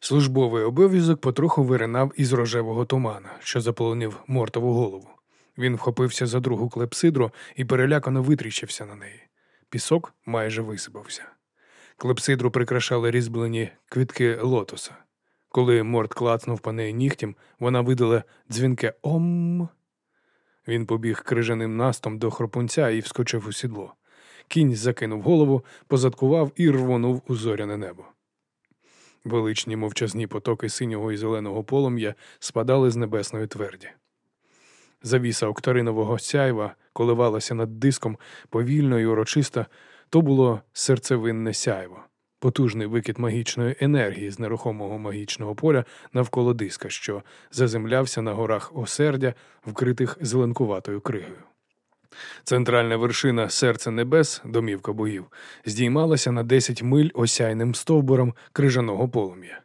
Службовий обов'язок потроху виринав із рожевого тумана, що заполонив мортову голову. Він вхопився за другу клепсидру і перелякано витріщився на неї. Пісок майже висипався. Клепсидру прикрашали різьблені квітки лотоса. Коли морт клацнув по неї нігтям, вона видала дзвінке Ом. Він побіг крижаним настом до хропунця і вскочив у сідло. Кінь закинув голову, позадкував і рвонув у зоряне небо. Величні мовчазні потоки синього і зеленого полум'я спадали з небесної тверді. Завіса октаринового сяйва коливалася над диском повільно і урочисто, то було серцевинне сяйво, потужний викид магічної енергії з нерухомого магічного поля навколо диска, що заземлявся на горах осердя, вкритих зеленкуватою кригою. Центральна вершина серця небес, домівка богів, здіймалася на 10 миль осяйним стовбуром крижаного полум'я.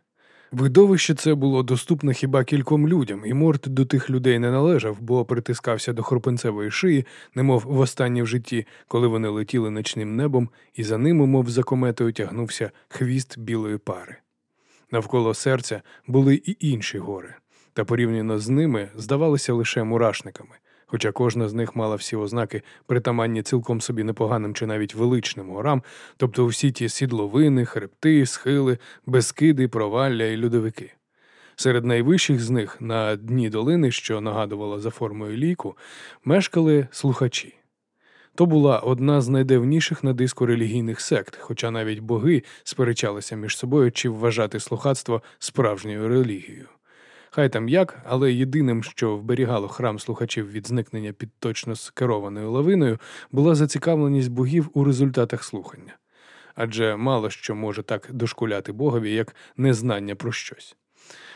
Видовище це було доступне хіба кільком людям, і Морт до тих людей не належав, бо притискався до хропинцевої шиї, немов востаннє в житті, коли вони летіли ночним небом, і за ними, мов за кометою, тягнувся хвіст білої пари. Навколо серця були і інші гори, та порівняно з ними здавалися лише мурашниками хоча кожна з них мала всі ознаки, притаманні цілком собі непоганим чи навіть величним горам, тобто всі ті сідловини, хребти, схили, безкиди, провалля і льодовики. Серед найвищих з них на дні долини, що нагадувала за формою ліку, мешкали слухачі. То була одна з найдавніших на диску релігійних сект, хоча навіть боги сперечалися між собою, чи вважати слухацтво справжньою релігією. Хай там як, але єдиним, що вберігало храм слухачів від зникнення під точно скерованою лавиною, була зацікавленість богів у результатах слухання. Адже мало що може так дошкуляти богові, як незнання про щось.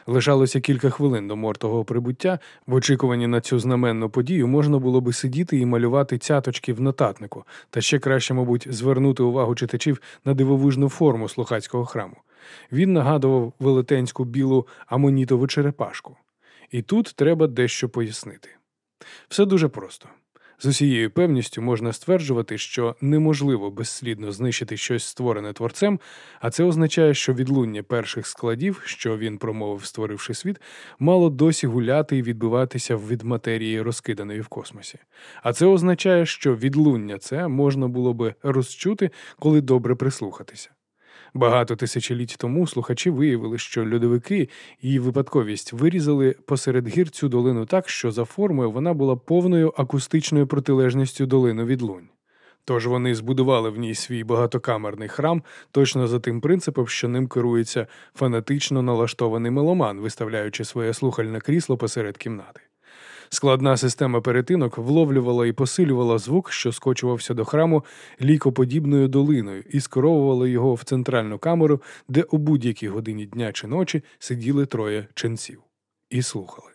Лишалося кілька хвилин до мортого прибуття. В очікуванні на цю знаменну подію можна було би сидіти і малювати цяточки в нотатнику, та ще краще, мабуть, звернути увагу читачів на дивовижну форму слухацького храму. Він нагадував велетенську білу амонітову черепашку. І тут треба дещо пояснити. Все дуже просто. З усією певністю можна стверджувати, що неможливо безслідно знищити щось створене творцем, а це означає, що відлуння перших складів, що він промовив, створивши світ, мало досі гуляти і відбиватися від матерії, розкиданої в космосі. А це означає, що відлуння це можна було би розчути, коли добре прислухатися. Багато тисячоліть тому слухачі виявили, що льодовики і випадковість вирізали посеред гір цю долину так, що за формою вона була повною акустичною протилежністю долину відлунь. Тож вони збудували в ній свій багатокамерний храм точно за тим принципом, що ним керується фанатично налаштований меломан, виставляючи своє слухальне крісло посеред кімнати. Складна система перетинок вловлювала і посилювала звук, що скочувався до храму лікоподібною долиною, і скеровувала його в центральну камеру, де у будь-якій годині дня чи ночі сиділи троє ченців і слухали.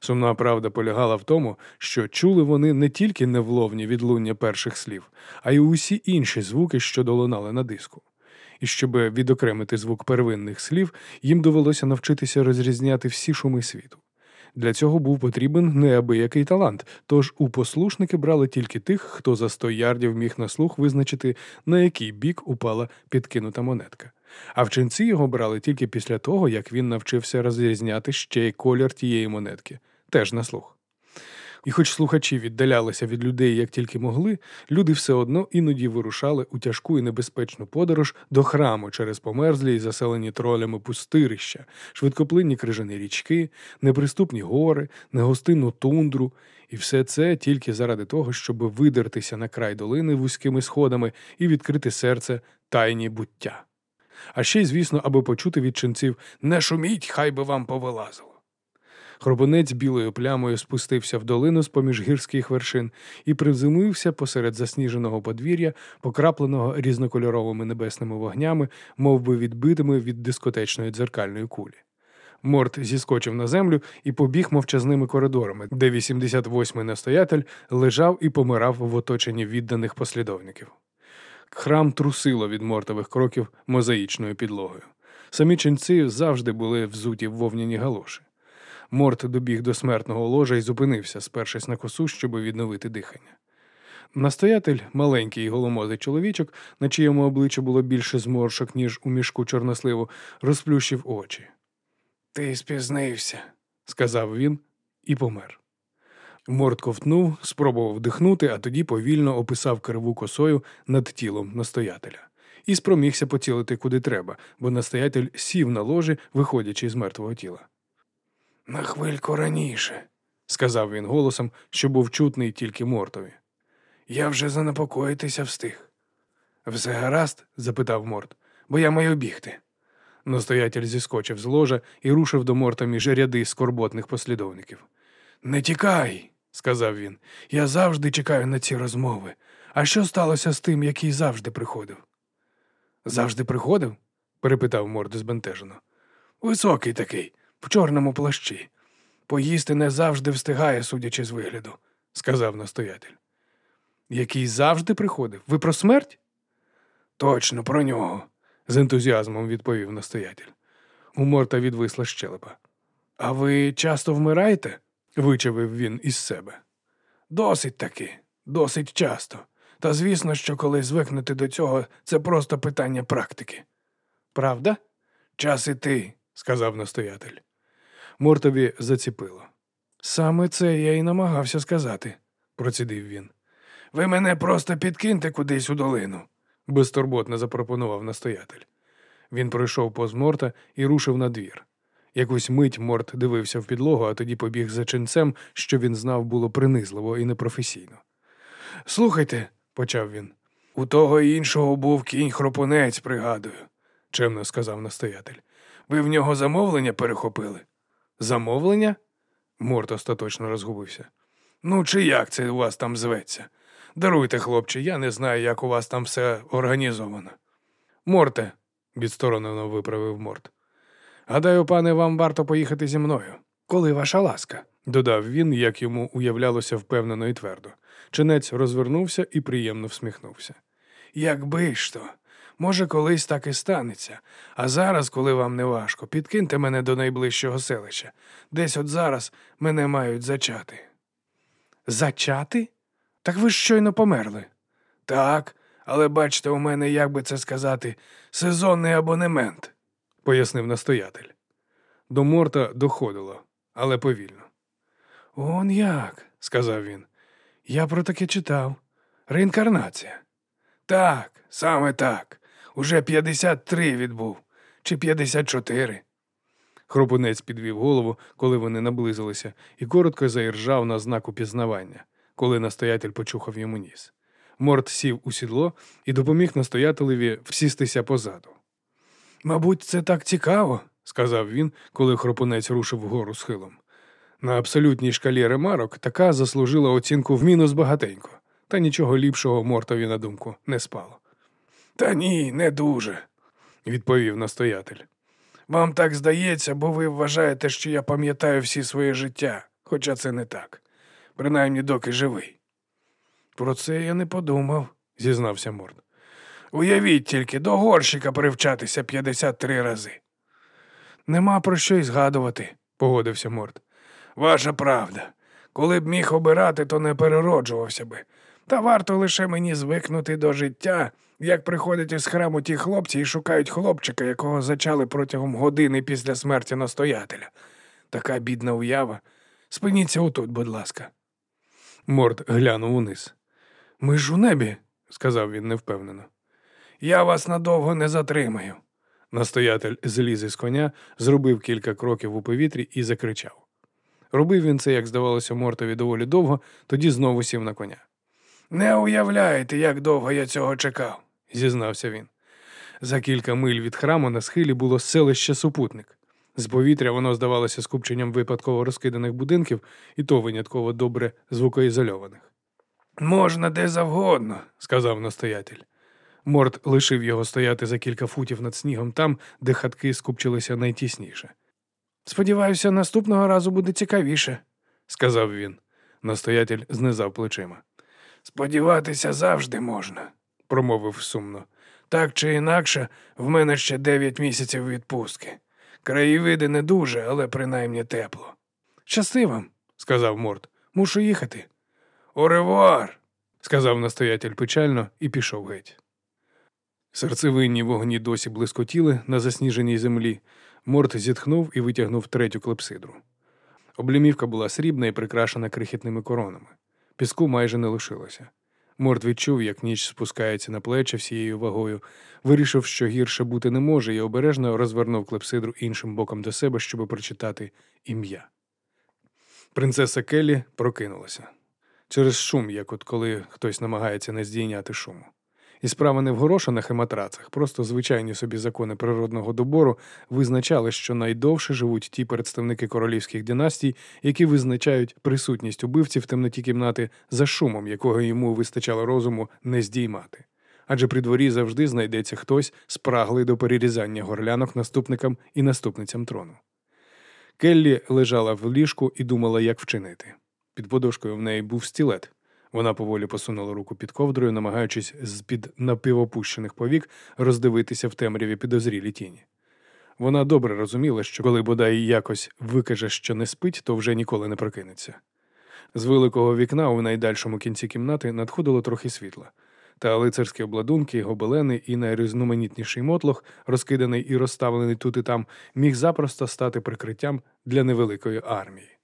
Сумна правда полягала в тому, що чули вони не тільки невловні відлуння перших слів, а й усі інші звуки, що долунали на диску. І щоб відокремити звук первинних слів, їм довелося навчитися розрізняти всі шуми світу. Для цього був потрібен неабиякий талант, тож у послушники брали тільки тих, хто за сто ярдів міг на слух визначити, на який бік упала підкинута монетка. А вчинці його брали тільки після того, як він навчився розрізняти ще й колір тієї монетки, теж на слух. І, хоч слухачі віддалялися від людей як тільки могли, люди все одно іноді вирушали у тяжку і небезпечну подорож до храму через померзлі і заселені тролями пустирища, швидкоплинні крижані річки, неприступні гори, негостинну тундру, і все це тільки заради того, щоб видертися на край долини вузькими сходами і відкрити серце тайні буття. А ще й, звісно, аби почути від ченців не шуміть, хай би вам повилазило. Хробонець білою плямою спустився в долину з поміж гірських вершин і приземлився посеред засніженого подвір'я, покрапленого різнокольоровими небесними вогнями, мов би відбитими від дискотечної дзеркальної кулі. Морт зіскочив на землю і побіг мовчазними коридорами, де 88-й настоятель лежав і помирав в оточенні відданих послідовників. Храм трусило від мортових кроків мозаїчною підлогою. Самі ченці завжди були взуті в вовняні галоші. Морт добіг до смертного ложа і зупинився, спершись на косу, щоб відновити дихання. Настоятель, маленький і голомозий чоловічок, на чиєму обличчі було більше зморшок, ніж у мішку чорносливу, розплющив очі. Ти спізнився, сказав він і помер. Морд ковтнув, спробував вдихнути, а тоді повільно описав криву косою над тілом настоятеля і спромігся поцілити куди треба, бо настоятель сів на ложі, виходячи з мертвого тіла. На хвильку раніше, сказав він голосом, що був чутний тільки мортові. Я вже занепокоїтися встиг. Все гаразд? запитав Морт, бо я маю бігти. Настоятель зіскочив з ложа і рушив до морта між ряди скорботних послідовників. Не тікай, сказав він. Я завжди чекаю на ці розмови. А що сталося з тим, який завжди приходив? Завжди приходив? перепитав Морд збентежено. Високий такий, в чорному плащі. Поїсти не завжди встигає, судячи з вигляду, сказав настоятель. Який завжди приходив? Ви про смерть? Точно про нього, з ентузіазмом відповів настоятель. У морта відвисла щелепа. А ви часто вмираєте? вичавив він із себе. Досить таки, досить часто. Та звісно, що коли звикнути до цього, це просто питання практики. Правда? Час іти, сказав настоятель. Мортові заціпило. Саме це я й намагався сказати, процідив він. Ви мене просто підкиньте кудись у долину, безтурботно запропонував настоятель. Він пройшов поз морта і рушив на двір. Якусь мить Морт дивився в підлогу, а тоді побіг за ченцем, що він знав було принизливо і непрофесійно. Слухайте, почав він, у того іншого був кінь хропунець, пригадую, чемно сказав настоятель. Ви в нього замовлення перехопили? Замовлення? Морт остаточно розгубився. Ну, чи як це у вас там зветься? Даруйте, хлопче, я не знаю, як у вас там все організовано. Морте, відсторонено виправив Морт. Гадаю, пане, вам варто поїхати зі мною. Коли ваша ласка, додав він, як йому уявлялося впевнено і твердо. Чинець розвернувся і приємно всміхнувся. Якби ж то, може, колись так і станеться, а зараз, коли вам не важко, підкиньте мене до найближчого селища. Десь от зараз мене мають зачати. Зачати? Так ви ж щойно померли. Так, але бачите, у мене, як би це сказати, сезонний абонемент, пояснив настоятель. До морта доходило, але повільно. Он як, сказав він. Я про таке читав. Реінкарнація. Так, саме так. Уже 53 відбув, чи 54. Хропунець підвів голову, коли вони наблизилися, і коротко заіржав на знак упізнавання, коли настоятель почухав йому ніс. Морт сів у сідло і допоміг настоятелеві всістися позаду. Мабуть, це так цікаво, сказав він, коли хропунець рушив вгору схилом. На абсолютній шкалі ремарок така заслужила оцінку в мінус багатенько, та нічого ліпшого мортові на думку не спало. Та ні, не дуже, відповів настоятель. Вам так здається, бо ви вважаєте, що я пам'ятаю всі своє життя, хоча це не так, принаймні доки живий. Про це я не подумав, зізнався Морд. Уявіть тільки до горщика привчатися 53 рази. Нема про що й згадувати, погодився Морд. Ваша правда. Коли б міг обирати, то не перероджувався би. Та варто лише мені звикнути до життя, як приходять із храму ті хлопці і шукають хлопчика, якого зачали протягом години після смерті настоятеля. Така бідна уява. Спиніться отут, будь ласка. Морд глянув униз. Ми ж у небі, сказав він невпевнено. Я вас надовго не затримаю. Настоятель зліз із коня, зробив кілька кроків у повітрі і закричав. Робив він це, як здавалося, Мортові доволі довго, тоді знову сів на коня. Не уявляєте, як довго я цього чекав, зізнався він. За кілька миль від храму на схилі було селище супутник. З повітря воно здавалося скупченням випадково розкиданих будинків, і то винятково добре звукоізольованих. Можна де завгодно, сказав настоятель. Морт лишив його стояти за кілька футів над снігом там, де хатки скупчилися найтісніше. Сподіваюся, наступного разу буде цікавіше, сказав він. Настоятель знизав плечима. Сподіватися завжди можна, промовив сумно. Так чи інакше, в мене ще дев'ять місяців відпустки. Краєвиди не дуже, але принаймні тепло. Щасти вам, сказав Морт. Мушу їхати. Оревуар, сказав настоятель печально і пішов геть. Серцевинні вогні досі блискотіли на засніженій землі. Морт зітхнув і витягнув третю клепсидру. Облімівка була срібна і прикрашена крихітними коронами. Піску майже не лишилося. Морт відчув, як ніч спускається на плечі всією вагою, вирішив, що гірше бути не може, і обережно розвернув клепсидру іншим боком до себе, щоб прочитати ім'я. Принцеса Келлі прокинулася через шум, як от коли хтось намагається не здійняти шуму. І справа не в горошинах і матрацах, просто звичайні собі закони природного добору визначали, що найдовше живуть ті представники королівських династій, які визначають присутність убивців в темноті кімнати за шумом, якого йому вистачало розуму не здіймати. Адже при дворі завжди знайдеться хтось, спраглий до перерізання горлянок наступникам і наступницям трону. Келлі лежала в ліжку і думала, як вчинити. Під подушкою в неї був стілет. Вона поволі посунула руку під ковдрою, намагаючись з під напівопущених повік роздивитися в темряві підозрілі тіні. Вона добре розуміла, що коли бодай якось викаже, що не спить, то вже ніколи не прокинеться. З великого вікна у найдальшому кінці кімнати надходило трохи світла, та лицарські обладунки, гобелени і найрізноманітніший мотлох, розкиданий і розставлений тут і там, міг запросто стати прикриттям для невеликої армії.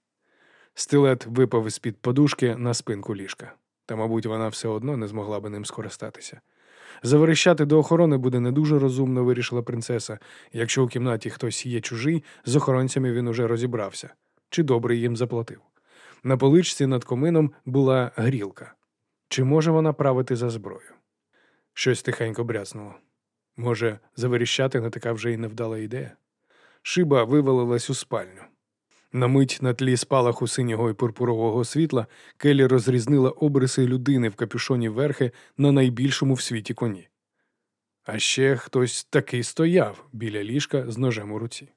Стилет випав із під подушки на спинку ліжка, та, мабуть, вона все одно не змогла би ним скористатися. Заверещати до охорони буде не дуже розумно, вирішила принцеса. Якщо у кімнаті хтось є чужий, з охоронцями він уже розібрався чи добре їм заплатив. На поличці над комином була грілка. Чи може вона правити за зброю? Щось тихенько бряцнуло. Може, заверіщати не така вже й невдала ідея? Шиба вивалилась у спальню. На мить на тлі спалаху синього і пурпурового світла Келі розрізнила обриси людини в капюшоні верхи на найбільшому в світі коні. А ще хтось такий стояв біля ліжка з ножем у руці.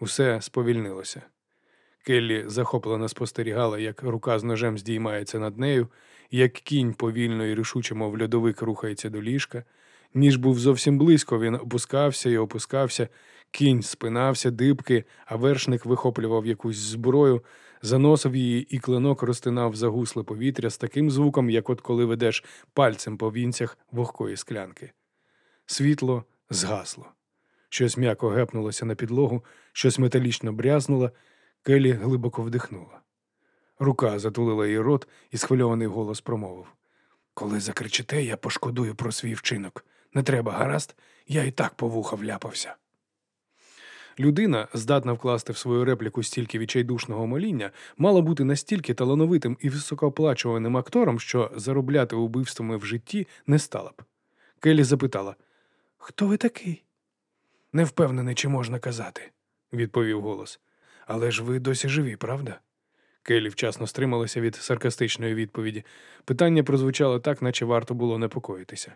Усе сповільнилося. Келлі захоплено спостерігала, як рука з ножем здіймається над нею, як кінь повільно і рішуче, мов льодовик рухається до ліжка. Ніж був зовсім близько, він опускався і опускався, Кінь спинався дибки, а вершник вихоплював якусь зброю, заносив її, і клинок розтинав загусле повітря з таким звуком, як от коли ведеш пальцем по вінцях вогкої склянки. Світло згасло. Щось м'яко гепнулося на підлогу, щось металічно брязнуло, Келі глибоко вдихнула. Рука затулила її рот, і схвильований голос промовив Коли закричите, я пошкодую про свій вчинок. Не треба, гаразд, я і так по вуха вляпався. Людина, здатна вкласти в свою репліку стільки відчайдушного моління, мала бути настільки талановитим і високооплачуваним актором, що заробляти убивствами в житті не стала б. Келі запитала Хто ви такий? Не впевнений, чи можна казати, відповів голос. Але ж ви досі живі, правда? Келі вчасно стрималася від саркастичної відповіді. Питання прозвучало так, наче варто було непокоїтися.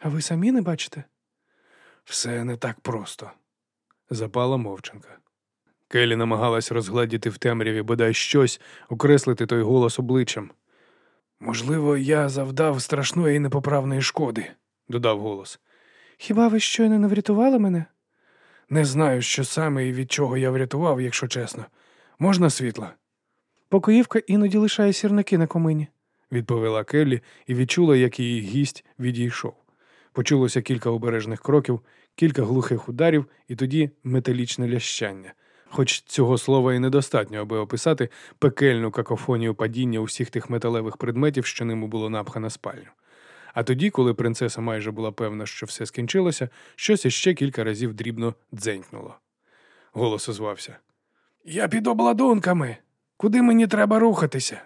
А ви самі не бачите? Все не так просто, запала мовчанка. Келі намагалась розгледіти в темряві бодай щось, окреслити той голос обличчям. Можливо, я завдав страшної і непоправної шкоди, додав голос. Хіба ви щойно не врятували мене? Не знаю, що саме і від чого я врятував, якщо чесно. Можна світла? Покоївка іноді лишає сірники на комині, відповіла Келлі і відчула, як її гість відійшов. Почулося кілька обережних кроків, кілька глухих ударів і тоді металічне лящання. Хоч цього слова і недостатньо, аби описати пекельну какофонію падіння усіх тих металевих предметів, що ними було напхано спальню. А тоді, коли принцеса майже була певна, що все скінчилося, щось іще кілька разів дрібно дзенькнуло. Голос озвався. Я під обладунками. Куди мені треба рухатися?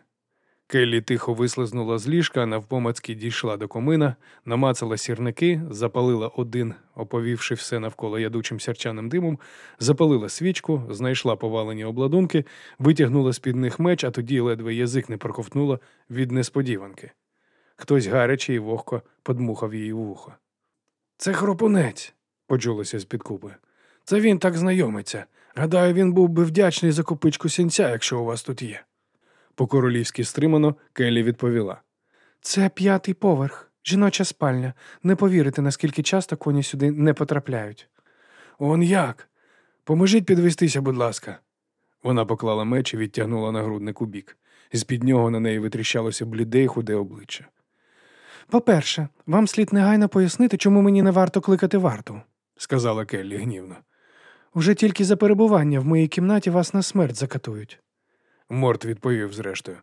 Келлі тихо вислизнула з ліжка, навпомацьки дійшла до комина, намацала сірники, запалила один, оповівши все навколо ядучим сярчаним димом, запалила свічку, знайшла повалені обладунки, витягнула з під них меч, а тоді ледве язик не проковтнула від несподіванки. Хтось гаряче і вогко подмухав її вухо. Це хропунець, почулося з під купи. Це він так знайомиться. Гадаю, він був би вдячний за копичку сінця, якщо у вас тут є. По королівськи стримано Келлі відповіла. Це п'ятий поверх, жіноча спальня. Не повірите, наскільки часто коні сюди не потрапляють. Он як? Поможіть підвестися, будь ласка. Вона поклала меч і відтягнула нагрудник у бік. З під нього на неї витріщалося бліде й худе обличчя. По-перше, вам слід негайно пояснити, чому мені не варто кликати варту. сказала Келлі гнівно. Вже тільки за перебування в моїй кімнаті вас на смерть закатують. Морт відповів зрештою.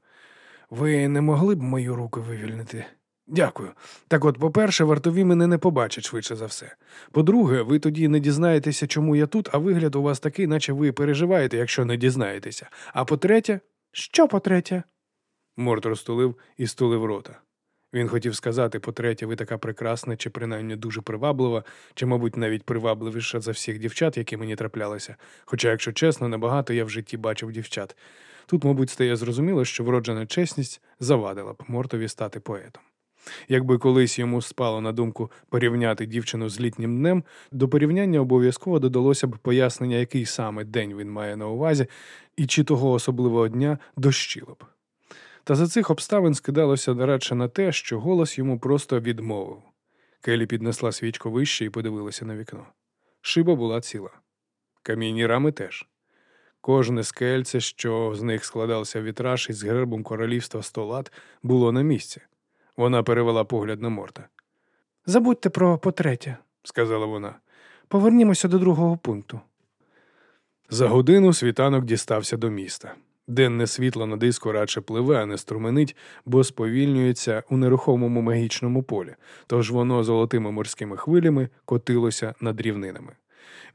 Ви не могли б мою руку вивільнити? Дякую. Так от, по-перше, вартові мене не побачать швидше за все. По-друге, ви тоді не дізнаєтеся, чому я тут, а вигляд у вас такий, наче ви переживаєте, якщо не дізнаєтеся. А по-третє, Що по-третє? Морт розтулив і стулив рота. Він хотів сказати, по-третє, ви така прекрасна, чи принаймні дуже приваблива, чи, мабуть, навіть привабливіша за всіх дівчат, які мені траплялися. Хоча, якщо чесно, набагато я в житті бачив дівчат. Тут, мабуть, стає зрозуміло, що вроджена чесність завадила б Мортові стати поетом. Якби колись йому спало на думку порівняти дівчину з літнім днем, до порівняння обов'язково додалося б пояснення, який саме день він має на увазі, і чи того особливого дня дощило б. Та за цих обставин скидалося радше на те, що голос йому просто відмовив. Келі піднесла свічку вище і подивилася на вікно. Шиба була ціла. Камінні рами теж. Кожне скельце, що з них складався вітраж із гербом королівства Столат, було на місці. Вона перевела погляд на Морта. Забудьте про по-третє. Сказала вона. Повернімося до другого пункту. За годину світанок дістався до міста. Денне світло на диску радше пливе, а не струменить, бо сповільнюється у нерухомому магічному полі, тож воно золотими морськими хвилями котилося над рівнинами.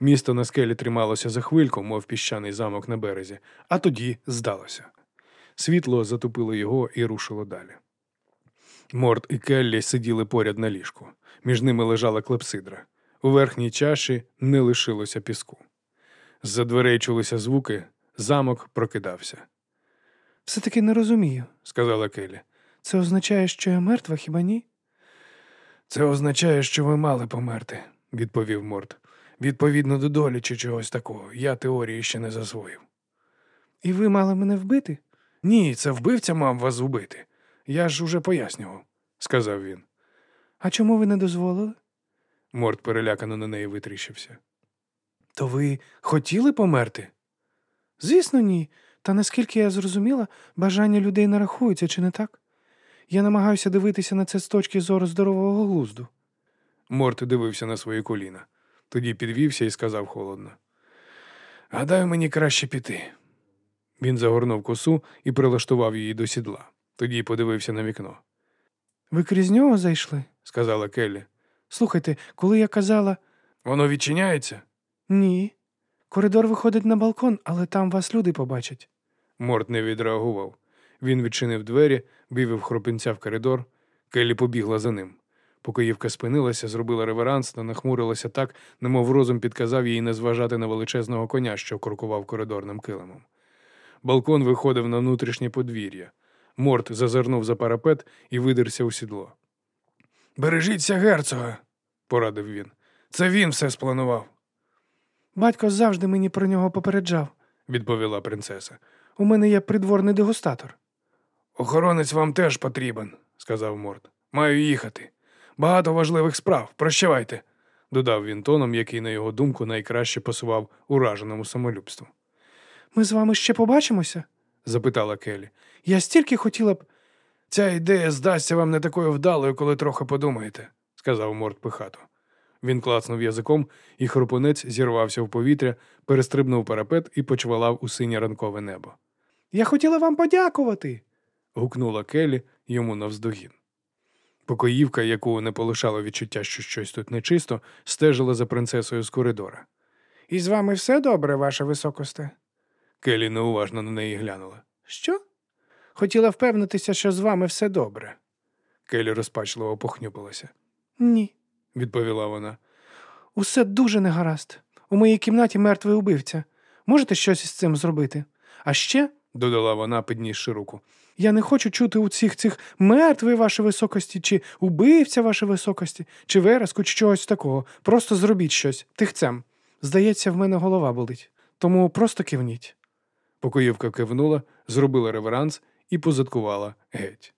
Місто на скелі трималося за хвильку, мов піщаний замок на березі, а тоді здалося. Світло затопило його і рушило далі. Морт і Келлі сиділи поряд на ліжку. Між ними лежала клепсидра. У верхній чаші не лишилося піску. З-за дверей чулися звуки, замок прокидався, Все таки не розумію. сказала Келлі. Це означає, що я мертва, хіба ні? Це означає, що ви мали померти, відповів Морт. Відповідно до долі чи чогось такого. Я теорії ще не засвоїв. І ви мали мене вбити? Ні, це вбивця мав вас убити. Я ж уже пояснював, сказав він. А чому ви не дозволили? Морт перелякано на неї витріщився. То ви хотіли померти? Звісно, ні. Та наскільки я зрозуміла, бажання людей не рахуються, чи не так? Я намагаюся дивитися на це з точки зору здорового глузду. Морт дивився на свої коліна. Тоді підвівся і сказав холодно. Гадаю, мені краще піти. Він загорнув косу і прилаштував її до сідла. Тоді подивився на вікно. Ви крізь нього зайшли? Сказала Келлі. Слухайте, коли я казала Воно відчиняється? ні, коридор виходить на балкон, але там вас люди побачать. Морт не відреагував. Він відчинив двері, вивів хропинця в коридор. Келлі побігла за ним. Покоївка спинилася, зробила реверанс та нахмурилася так, немов розум підказав їй не зважати на величезного коня, що крокував коридорним килимом. Балкон виходив на внутрішнє подвір'я. Морт зазирнув за парапет і видерся у сідло. Бережіться герцога, порадив він. Це він все спланував, Батько завжди мені про нього попереджав. відповіла принцеса. У мене є придворний дегустатор. Охоронець вам теж потрібен, сказав Морт. Маю їхати. Багато важливих справ. Прощавайте, додав він тоном, який, на його думку, найкраще пасував ураженому самолюбству. Ми з вами ще побачимося? запитала Келі. Я стільки хотіла б. Ця ідея здасться вам не такою вдалою, коли трохи подумаєте, сказав Морт пихато. Він клацнув язиком, і хропунець зірвався в повітря, перестрибнув парапет і почвалав у синє ранкове небо. Я хотіла вам подякувати. гукнула Келі йому навздогін. Покоївка, яку не полишало відчуття, що щось тут нечисто, стежила за принцесою з коридора. І з вами все добре, ваше високосте? Келі неуважно на неї глянула. Що? Хотіла впевнитися, що з вами все добре. Келі розпачливо похнюпилася. Ні. Відповіла вона. Усе дуже негаразд. У моїй кімнаті мертвий убивця. Можете щось із цим зробити? А ще, Додала вона, піднісши руку. Я не хочу чути у цих цих мертвий вашої високості, чи убивця вашої високості, чи вереску, чи чогось такого. Просто зробіть щось тихцем. Здається, в мене голова болить. Тому просто кивніть. Покоївка кивнула, зробила реверанс і позадкувала геть.